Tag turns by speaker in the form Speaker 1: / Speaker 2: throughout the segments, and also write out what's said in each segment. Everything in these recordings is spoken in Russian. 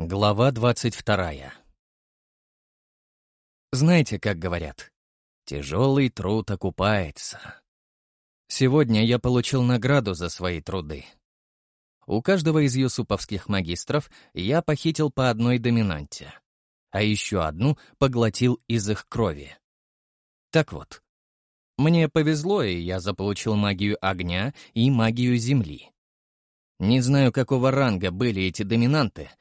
Speaker 1: Глава 22. Знаете, как говорят, тяжелый труд окупается. Сегодня я получил награду за свои труды. У каждого из юсуповских магистров я похитил по одной доминанте, а еще одну поглотил из их крови. Так вот, мне повезло, и я заполучил магию огня и магию земли. Не знаю, какого ранга были эти доминанты —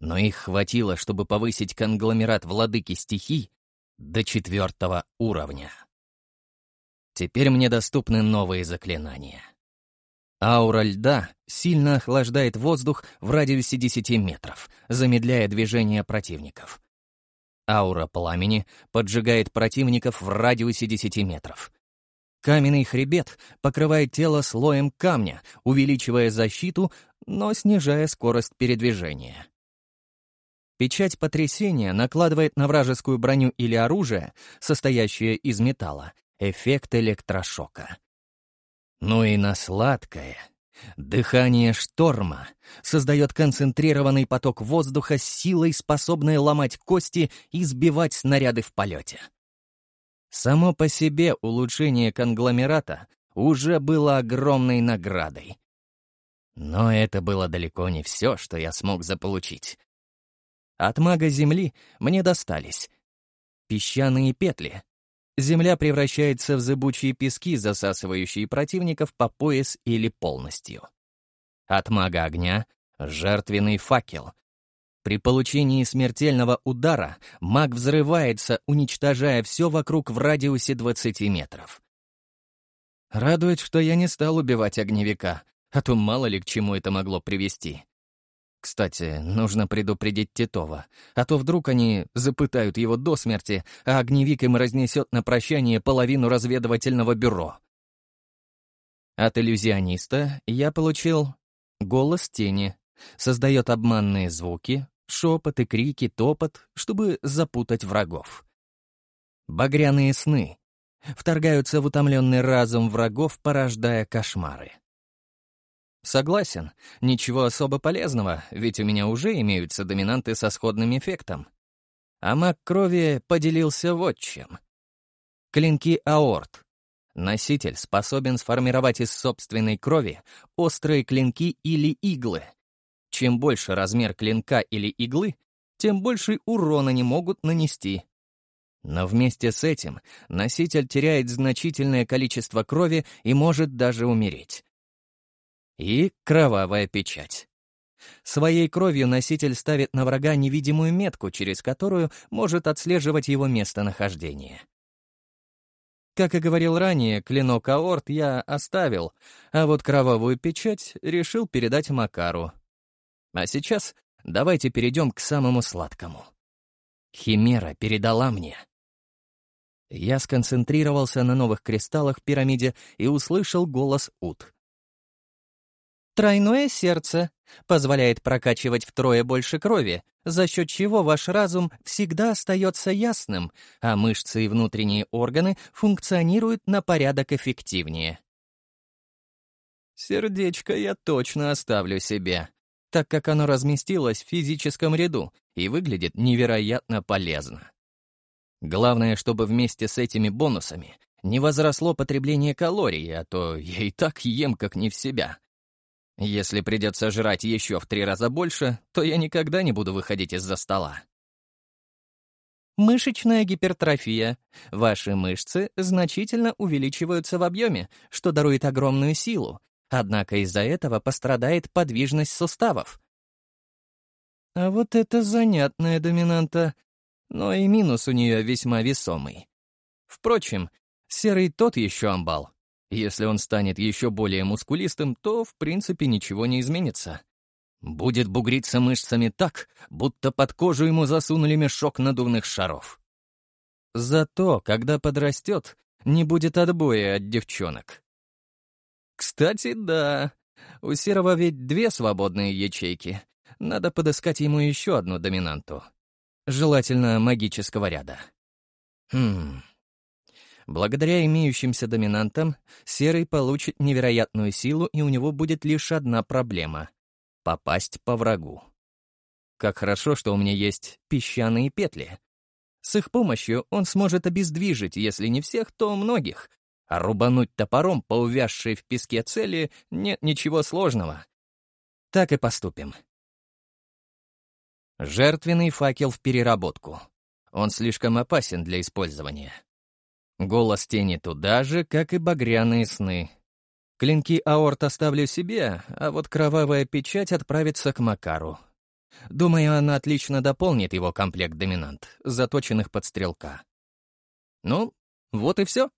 Speaker 1: но их хватило, чтобы повысить конгломерат владыки стихий до четвертого уровня. Теперь мне доступны новые заклинания. Аура льда сильно охлаждает воздух в радиусе 10 метров, замедляя движение противников. Аура пламени поджигает противников в радиусе 10 метров. Каменный хребет покрывает тело слоем камня, увеличивая защиту, но снижая скорость передвижения. Печать потрясения накладывает на вражескую броню или оружие, состоящее из металла, эффект электрошока. Ну и на сладкое. Дыхание шторма создает концентрированный поток воздуха с силой, способной ломать кости и сбивать снаряды в полете. Само по себе улучшение конгломерата уже было огромной наградой. Но это было далеко не все, что я смог заполучить. От мага земли мне достались песчаные петли. Земля превращается в зыбучие пески, засасывающие противников по пояс или полностью. От мага огня — жертвенный факел. При получении смертельного удара маг взрывается, уничтожая все вокруг в радиусе 20 метров. Радует, что я не стал убивать огневика, а то мало ли к чему это могло привести. Кстати, нужно предупредить Титова, а то вдруг они запытают его до смерти, а огневик им разнесет на прощание половину разведывательного бюро. От иллюзиониста я получил голос тени, создает обманные звуки, шепоты, крики, топот, чтобы запутать врагов. Багряные сны вторгаются в утомленный разум врагов, порождая кошмары. Согласен, ничего особо полезного, ведь у меня уже имеются доминанты со сходным эффектом. А маг крови поделился вот чем. Клинки аорт. Носитель способен сформировать из собственной крови острые клинки или иглы. Чем больше размер клинка или иглы, тем больше урона они могут нанести. Но вместе с этим носитель теряет значительное количество крови и может даже умереть и кровавая печать. Своей кровью носитель ставит на врага невидимую метку, через которую может отслеживать его местонахождение. Как и говорил ранее, клинок аорт я оставил, а вот кровавую печать решил передать Макару. А сейчас давайте перейдем к самому сладкому. Химера передала мне. Я сконцентрировался на новых кристаллах в пирамиде и услышал голос Ут. Тройное сердце позволяет прокачивать втрое больше крови, за счет чего ваш разум всегда остается ясным, а мышцы и внутренние органы функционируют на порядок эффективнее. Сердечко я точно оставлю себе, так как оно разместилось в физическом ряду и выглядит невероятно полезно. Главное, чтобы вместе с этими бонусами не возросло потребление калорий, а то я и так ем как не в себя — если придется жрать еще в три раза больше, то я никогда не буду выходить из-за стола. Мышечная гипертрофия. Ваши мышцы значительно увеличиваются в объеме, что дарует огромную силу, однако из-за этого пострадает подвижность суставов. А вот это занятная доминанта, но и минус у нее весьма весомый. Впрочем, серый тот еще амбал. Если он станет еще более мускулистым, то, в принципе, ничего не изменится. Будет бугриться мышцами так, будто под кожу ему засунули мешок надувных шаров. Зато, когда подрастет, не будет отбоя от девчонок. Кстати, да. У Серого ведь две свободные ячейки. Надо подыскать ему еще одну доминанту. Желательно магического ряда. Хм... Благодаря имеющимся доминантам, серый получит невероятную силу, и у него будет лишь одна проблема — попасть по врагу. Как хорошо, что у меня есть песчаные петли. С их помощью он сможет обездвижить, если не всех, то многих. А рубануть топором по увязшей в песке цели нет ничего сложного. Так и поступим. Жертвенный факел в переработку. Он слишком опасен для использования. Голос тени туда же, как и багряные сны. Клинки аорт оставлю себе, а вот кровавая печать отправится к Макару. Думаю, она отлично дополнит его комплект доминант, заточенных под стрелка. Ну, вот и все.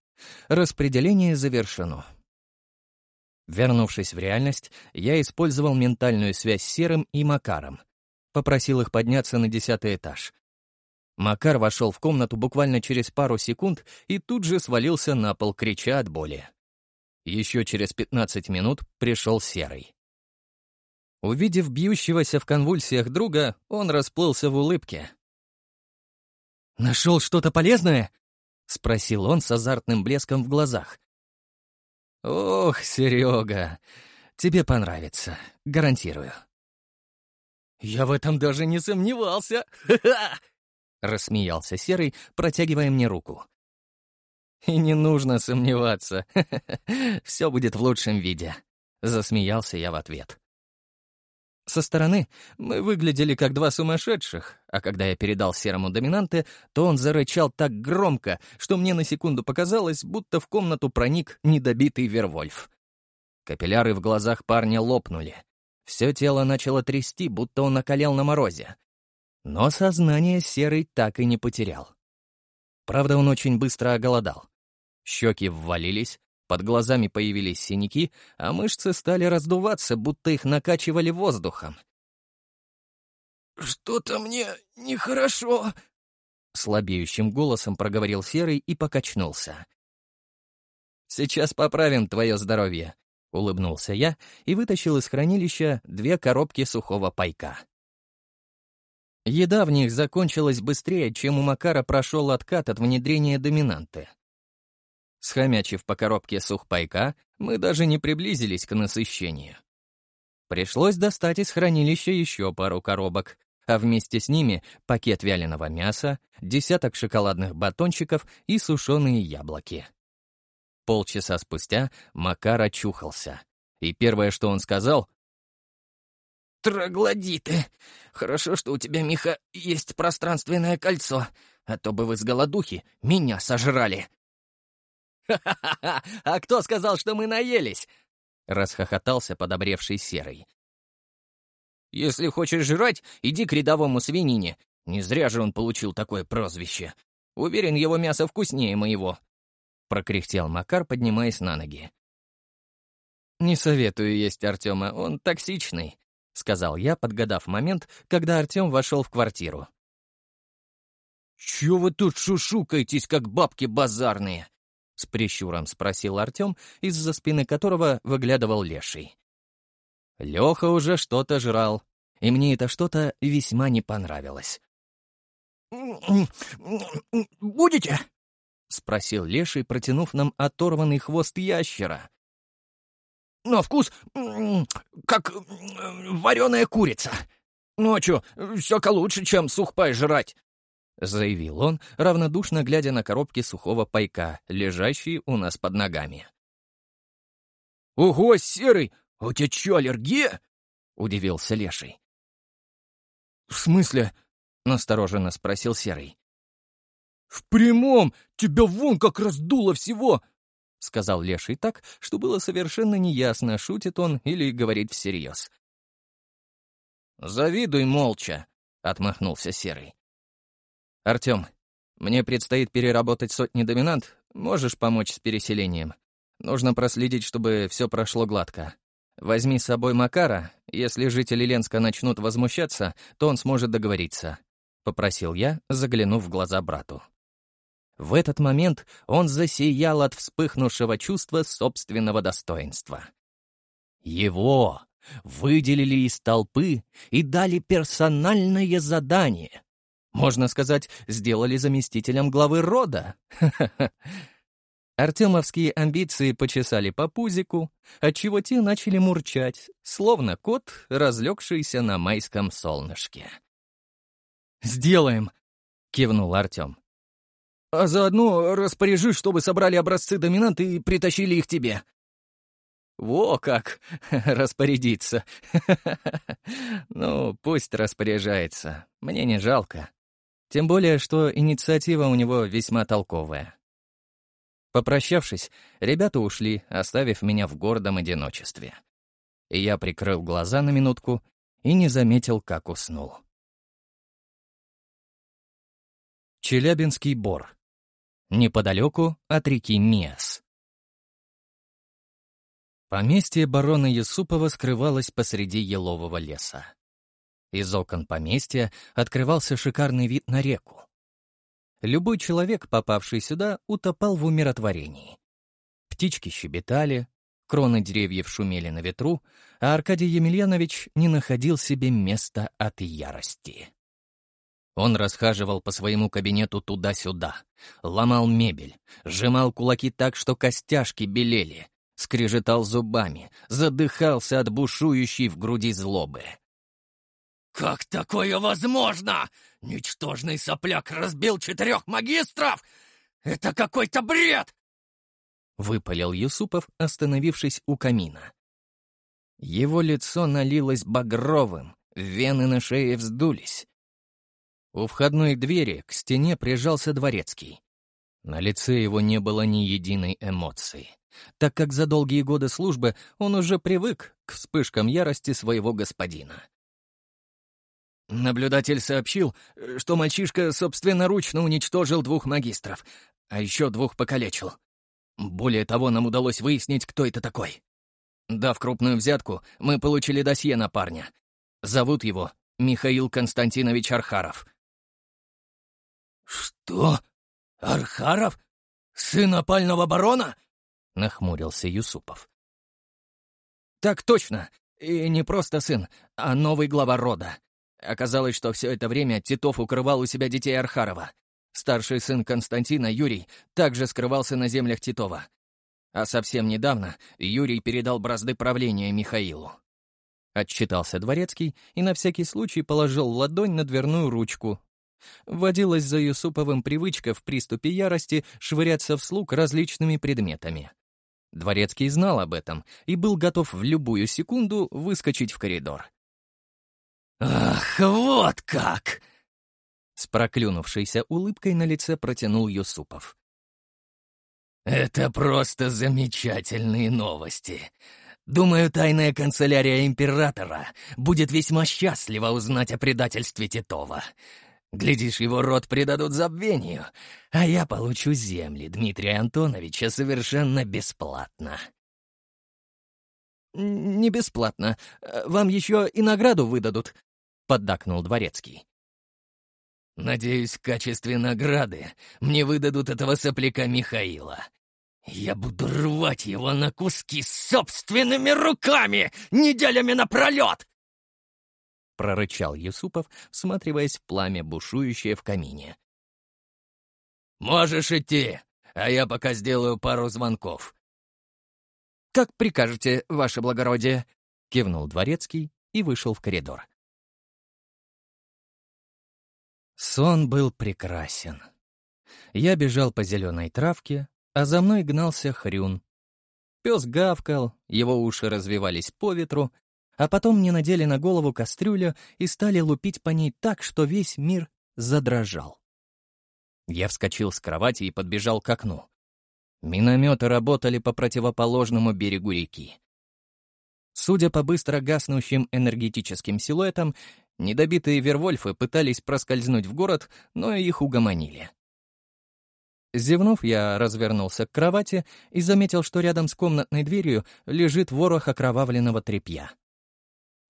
Speaker 1: Распределение завершено. Вернувшись в реальность, я использовал ментальную связь с Серым и Макаром. Попросил их подняться на десятый этаж. Макар вошел в комнату буквально через пару секунд и тут же свалился на пол, крича от боли. Еще через 15 минут пришел Серый. Увидев бьющегося в конвульсиях друга, он расплылся в улыбке. «Нашел что-то полезное?» — спросил он с азартным блеском в глазах. «Ох, Серега, тебе понравится, гарантирую». «Я в этом даже не сомневался! Ха-ха!» — рассмеялся Серый, протягивая мне руку. «И не нужно сомневаться. Все будет в лучшем виде», — засмеялся я в ответ. Со стороны мы выглядели как два сумасшедших, а когда я передал Серому доминанте, то он зарычал так громко, что мне на секунду показалось, будто в комнату проник недобитый Вервольф. Капилляры в глазах парня лопнули. Все тело начало трясти, будто он околел на морозе. Но сознание Серый так и не потерял. Правда, он очень быстро оголодал. Щеки ввалились, под глазами появились синяки, а мышцы стали раздуваться, будто их накачивали воздухом.
Speaker 2: «Что-то мне нехорошо», — слабеющим голосом проговорил Серый и покачнулся.
Speaker 1: «Сейчас поправим твое здоровье», — улыбнулся я и вытащил из хранилища две коробки сухого пайка. Еда в них закончилась быстрее, чем у Макара прошел откат от внедрения доминанты. Схомячив по коробке сухпайка, мы даже не приблизились к насыщению. Пришлось достать из хранилища еще пару коробок, а вместе с ними пакет вяленого мяса, десяток шоколадных батончиков и сушеные яблоки. Полчаса спустя Макар очухался. И первое, что он сказал,
Speaker 2: троглодиты. Хорошо, что у тебя, Миха, есть пространственное кольцо, а то бы вы с голодухи меня сожрали».
Speaker 1: «Ха-ха-ха! А кто сказал, что мы наелись?» — расхохотался подобревший серый.
Speaker 2: «Если хочешь жрать, иди к рядовому свинине. Не зря же он получил такое прозвище. Уверен, его мясо вкуснее моего», — прокряхтел Макар, поднимаясь на ноги.
Speaker 1: «Не советую есть Артема, он токсичный. — сказал я, подгадав момент, когда Артем вошел в квартиру.
Speaker 2: «Чего вы тут шушукаетесь, как бабки базарные?»
Speaker 1: — с прищуром спросил Артем, из-за спины которого выглядывал леший. Леха уже что-то жрал, и мне это что-то весьма не понравилось.
Speaker 2: «Будете?»
Speaker 1: — спросил леший, протянув нам оторванный хвост ящера.
Speaker 2: Но вкус как вареная курица. Ночью все-ка лучше, чем сухпай жрать», —
Speaker 1: заявил он, равнодушно глядя на коробки сухого пайка, лежащие у нас под ногами.
Speaker 2: «Ого, Серый, а у тебя что, аллергия?» — удивился Леший.
Speaker 1: «В смысле?» — настороженно спросил Серый.
Speaker 2: «В прямом! Тебя вон как раздуло всего!
Speaker 1: — сказал Леший так, что было совершенно неясно, шутит он или говорит всерьез. «Завидуй молча», — отмахнулся Серый. «Артем, мне предстоит переработать сотни доминант. Можешь помочь с переселением? Нужно проследить, чтобы все прошло гладко. Возьми с собой Макара. Если жители Ленска начнут возмущаться, то он сможет договориться», — попросил я, заглянув в глаза брату. В этот момент он засиял от вспыхнувшего чувства собственного достоинства. Его выделили из толпы и дали персональное задание. Можно сказать, сделали заместителем главы рода. Артемовские амбиции почесали по пузику, отчего те начали мурчать, словно кот, разлегшийся на майском солнышке. «Сделаем!» — кивнул Артем. А заодно распоряжусь, чтобы собрали образцы доминанты и притащили их тебе». «Во как! Распорядиться! ну, пусть распоряжается. Мне не жалко. Тем более, что инициатива у него весьма толковая». Попрощавшись, ребята ушли, оставив меня в гордом одиночестве. И я прикрыл глаза на минутку и не заметил, как уснул. Челябинский бор неподалеку от реки Миас. Поместье барона Ясупова скрывалось посреди елового леса. Из окон поместья открывался шикарный вид на реку. Любой человек, попавший сюда, утопал в умиротворении. Птички щебетали, кроны деревьев шумели на ветру, а Аркадий Емельянович не находил себе места от ярости. Он расхаживал по своему кабинету туда-сюда, ломал мебель, сжимал кулаки так, что костяшки белели, скрежетал зубами, задыхался от бушующей в груди злобы.
Speaker 2: «Как такое возможно? Ничтожный сопляк разбил четырех магистров? Это какой-то бред!»
Speaker 1: Выпалил Юсупов, остановившись у камина. Его лицо налилось багровым, вены на шее вздулись. У входной двери к стене прижался дворецкий. На лице его не было ни единой эмоции, так как за долгие годы службы он уже привык к вспышкам ярости своего господина. Наблюдатель сообщил, что мальчишка собственноручно уничтожил двух магистров, а еще двух покалечил. Более того, нам удалось выяснить, кто это такой. Дав крупную взятку, мы получили досье на парня. Зовут его Михаил Константинович Архаров.
Speaker 2: «Что? Архаров? Сын опального барона?» — нахмурился Юсупов.
Speaker 1: «Так точно. И не просто сын, а новый глава рода. Оказалось, что все это время Титов укрывал у себя детей Архарова. Старший сын Константина, Юрий, также скрывался на землях Титова. А совсем недавно Юрий передал бразды правления Михаилу. Отчитался дворецкий и на всякий случай положил ладонь на дверную ручку, Водилась за Юсуповым привычка в приступе ярости швыряться вслух различными предметами. Дворецкий знал об этом и был готов в любую секунду выскочить в коридор.
Speaker 2: «Ах, вот как!»
Speaker 1: С проклюнувшейся улыбкой на лице протянул Юсупов.
Speaker 2: «Это просто замечательные новости. Думаю, тайная канцелярия императора будет весьма счастлива узнать о предательстве Титова. Глядишь, его род предадут забвению, а я получу земли Дмитрия Антоновича совершенно бесплатно.
Speaker 1: «Не бесплатно. Вам еще и награду выдадут», — поддакнул Дворецкий.
Speaker 2: «Надеюсь, в качестве награды мне выдадут этого сопляка Михаила. Я буду рвать его на куски собственными руками неделями напролет, —
Speaker 1: прорычал Юсупов, всматриваясь в пламя, бушующее в камине.
Speaker 2: «Можешь идти, а я пока сделаю пару звонков».
Speaker 1: «Как прикажете, ваше благородие», — кивнул Дворецкий и вышел в коридор. Сон был прекрасен. Я бежал по зеленой травке, а за мной гнался хрюн. Пес гавкал, его уши развивались по ветру, а потом мне надели на голову кастрюлю и стали лупить по ней так, что весь мир задрожал. Я вскочил с кровати и подбежал к окну. Минометы работали по противоположному берегу реки. Судя по быстро гаснущим энергетическим силуэтам, недобитые вервольфы пытались проскользнуть в город, но их угомонили. Зевнув, я развернулся к кровати и заметил, что рядом с комнатной дверью лежит ворох окровавленного тряпья.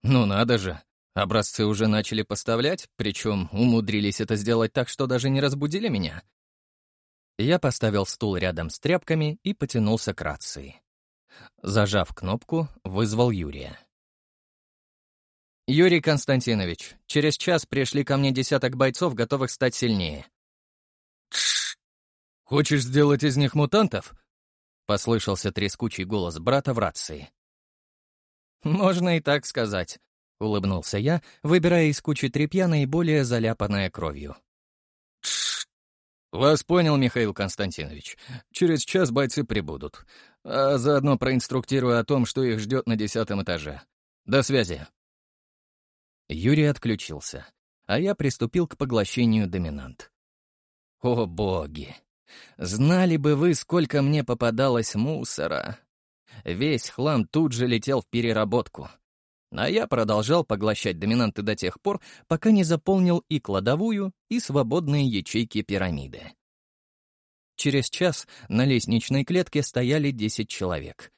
Speaker 1: Ну надо же. Образцы уже начали поставлять, причем умудрились это сделать так, что даже не разбудили меня. Я поставил стул рядом с тряпками и потянулся к рации. Зажав кнопку, вызвал Юрия. «Юрий Константинович, через час пришли ко мне десяток бойцов, готовых стать сильнее».
Speaker 3: «Тш! Хочешь сделать из них мутантов?» — послышался трескучий голос брата в рации.
Speaker 1: «Можно и так сказать», — улыбнулся я, выбирая из кучи тряпья наиболее заляпанное кровью.
Speaker 3: «Вас понял, Михаил Константинович. Через час бойцы прибудут. А заодно проинструктирую о том, что их ждет на десятом этаже. До связи».
Speaker 1: Юрий отключился, а я приступил к поглощению доминант. «О боги! Знали бы вы, сколько мне попадалось мусора!» весь хлам тут же летел в переработку. А я продолжал поглощать доминанты до тех пор, пока не заполнил и кладовую, и свободные ячейки пирамиды. Через час на лестничной клетке стояли 10 человек.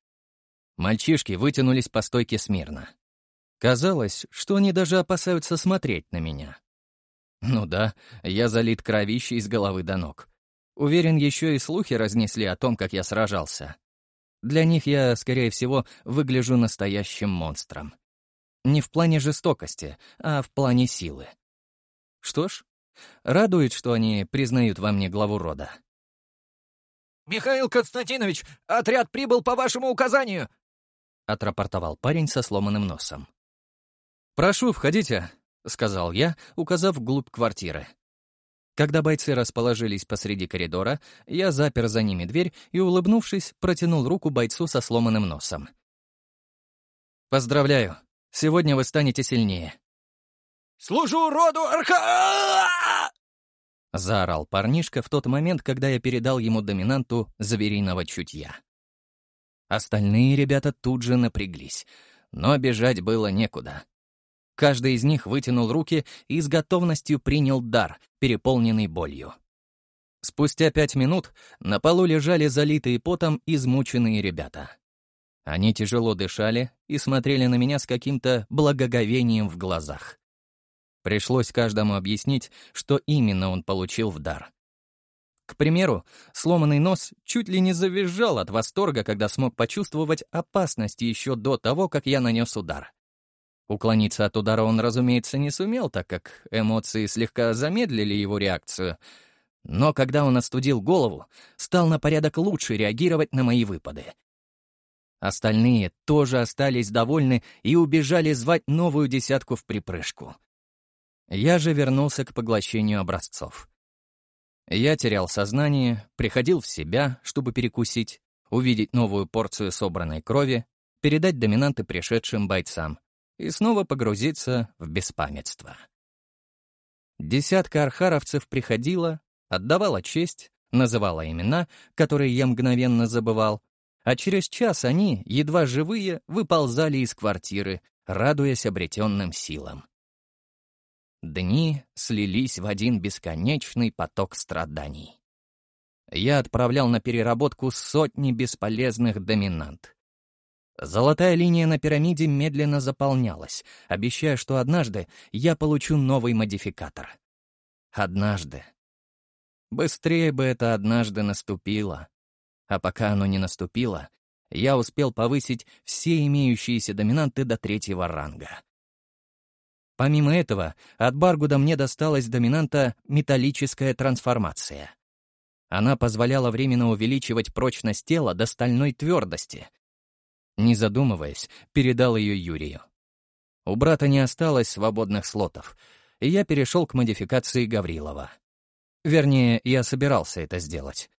Speaker 1: Мальчишки вытянулись по стойке смирно. Казалось, что они даже опасаются смотреть на меня. Ну да, я залит кровищей из головы до ног. Уверен, еще и слухи разнесли о том, как я сражался. Для них я, скорее всего, выгляжу настоящим монстром. Не в плане жестокости, а в плане силы. Что ж, радует, что они признают во мне главу рода.
Speaker 2: «Михаил Константинович, отряд прибыл по вашему указанию!» — отрапортовал парень со сломанным носом.
Speaker 1: «Прошу, входите», — сказал я, указав вглубь квартиры. Когда бойцы расположились посреди коридора, я запер за ними дверь и, улыбнувшись, протянул руку бойцу со сломанным носом. «Поздравляю! Сегодня вы станете сильнее!»
Speaker 2: «Служу роду Арха...»
Speaker 1: Заорал парнишка в тот момент, когда я передал ему доминанту звериного чутья. Остальные ребята тут же напряглись, но бежать было некуда. Каждый из них вытянул руки и с готовностью принял дар, переполненный болью. Спустя пять минут на полу лежали залитые потом измученные ребята. Они тяжело дышали и смотрели на меня с каким-то благоговением в глазах. Пришлось каждому объяснить, что именно он получил в дар. К примеру, сломанный нос чуть ли не завизжал от восторга, когда смог почувствовать опасность еще до того, как я нанес удар. Уклониться от удара он, разумеется, не сумел, так как эмоции слегка замедлили его реакцию. Но когда он остудил голову, стал на порядок лучше реагировать на мои выпады. Остальные тоже остались довольны и убежали звать новую десятку в припрыжку. Я же вернулся к поглощению образцов. Я терял сознание, приходил в себя, чтобы перекусить, увидеть новую порцию собранной крови, передать доминанты пришедшим бойцам и снова погрузиться в беспамятство. Десятка архаровцев приходила, отдавала честь, называла имена, которые я мгновенно забывал, а через час они, едва живые, выползали из квартиры, радуясь обретенным силам. Дни слились в один бесконечный поток страданий. Я отправлял на переработку сотни бесполезных доминант. Золотая линия на пирамиде медленно заполнялась, обещая, что однажды я получу новый модификатор. Однажды. Быстрее бы это однажды наступило. А пока оно не наступило, я успел повысить все имеющиеся доминанты до третьего ранга. Помимо этого, от Баргуда мне досталась доминанта «Металлическая трансформация». Она позволяла временно увеличивать прочность тела до стальной твердости — не задумываясь, передал ее Юрию. У брата не осталось свободных слотов, и я перешел к модификации Гаврилова. Вернее, я собирался это сделать.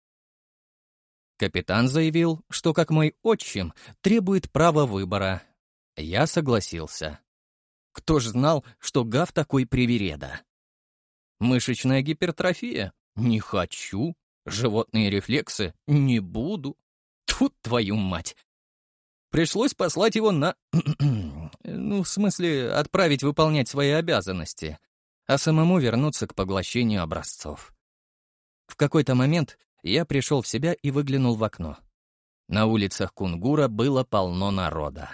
Speaker 1: Капитан заявил, что, как мой отчим, требует права выбора. Я согласился. Кто ж знал, что Гав такой привереда? Мышечная гипертрофия? Не хочу. Животные рефлексы? Не буду. Тут твою мать! пришлось послать его на... ну, в смысле, отправить выполнять свои обязанности, а самому вернуться к поглощению образцов. В какой-то момент я пришел в себя и выглянул в окно. На улицах Кунгура было полно народа.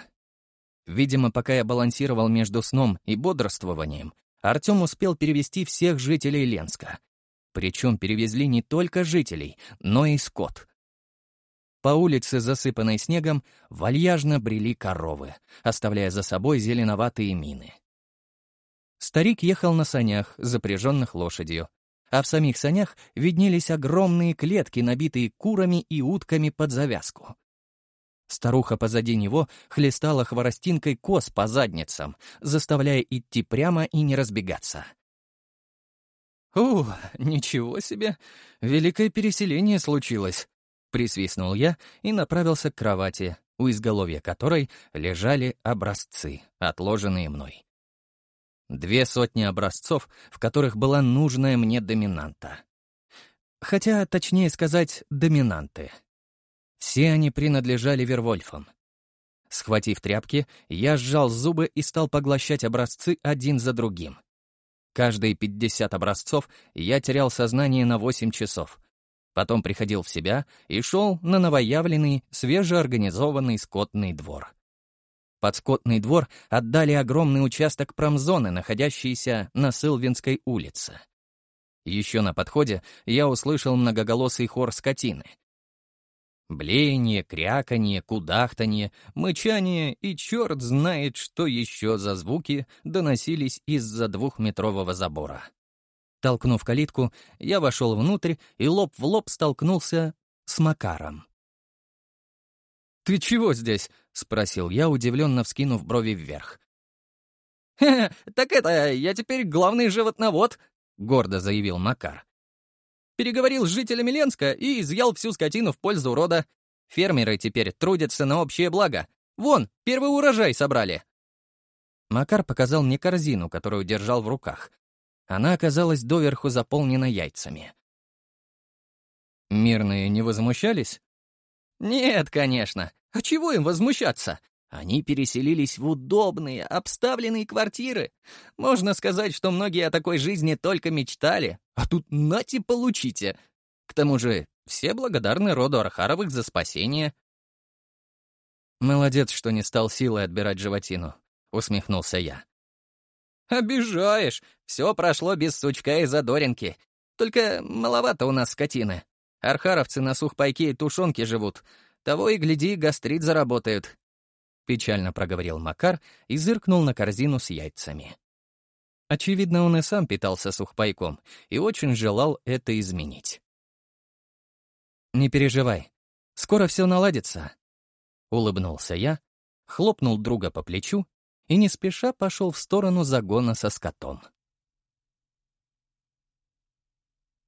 Speaker 1: Видимо, пока я балансировал между сном и бодрствованием, Артем успел перевести всех жителей Ленска. Причем перевезли не только жителей, но и скот — по улице, засыпанной снегом, вальяжно брели коровы, оставляя за собой зеленоватые мины. Старик ехал на санях, запряженных лошадью, а в самих санях виднелись огромные клетки, набитые курами и утками под завязку. Старуха позади него хлестала хворостинкой коз по задницам, заставляя идти прямо и не разбегаться. Ух, ничего себе! Великое переселение случилось!» Присвистнул я и направился к кровати, у изголовья которой лежали образцы, отложенные мной. Две сотни образцов, в которых была нужная мне доминанта. Хотя, точнее сказать, доминанты. Все они принадлежали Вервольфам. Схватив тряпки, я сжал зубы и стал поглощать образцы один за другим. Каждые 50 образцов я терял сознание на 8 часов, Потом приходил в себя и шел на новоявленный, свежеорганизованный скотный двор. Под скотный двор отдали огромный участок промзоны, находящийся на Сылвинской улице. Еще на подходе я услышал многоголосый хор скотины. Блеяние, кряканье, кудахтанье, мычание и черт знает, что еще за звуки доносились из-за двухметрового забора. Толкнув калитку, я вошел внутрь и лоб в лоб столкнулся с Макаром. «Ты чего здесь?» — спросил я, удивленно вскинув брови вверх.
Speaker 2: «Хе -хе, так это, я теперь главный животновод», — гордо заявил Макар. «Переговорил с жителями Ленска и изъял всю скотину в пользу рода. Фермеры теперь трудятся на общее благо. Вон, первый урожай собрали».
Speaker 1: Макар показал мне корзину, которую держал в руках. Она оказалась доверху заполнена яйцами. Мирные не возмущались?
Speaker 2: Нет, конечно. А чего им возмущаться? Они переселились в удобные, обставленные квартиры. Можно сказать, что многие о такой жизни только мечтали, а тут нате получите. К тому же все благодарны роду Архаровых за спасение.
Speaker 1: «Молодец, что не стал силой отбирать животину», — усмехнулся я.
Speaker 2: «Обижаешь! Все прошло без сучка и задоринки. Только маловато у нас скотины. Архаровцы на сухпайке и тушенке живут. Того и гляди, гастрит заработают».
Speaker 1: Печально проговорил Макар и зыркнул на корзину с яйцами. Очевидно, он и сам питался сухпайком и очень желал это изменить. «Не переживай, скоро все наладится», — улыбнулся я, хлопнул друга по плечу и не спеша пошел в сторону загона со скотом.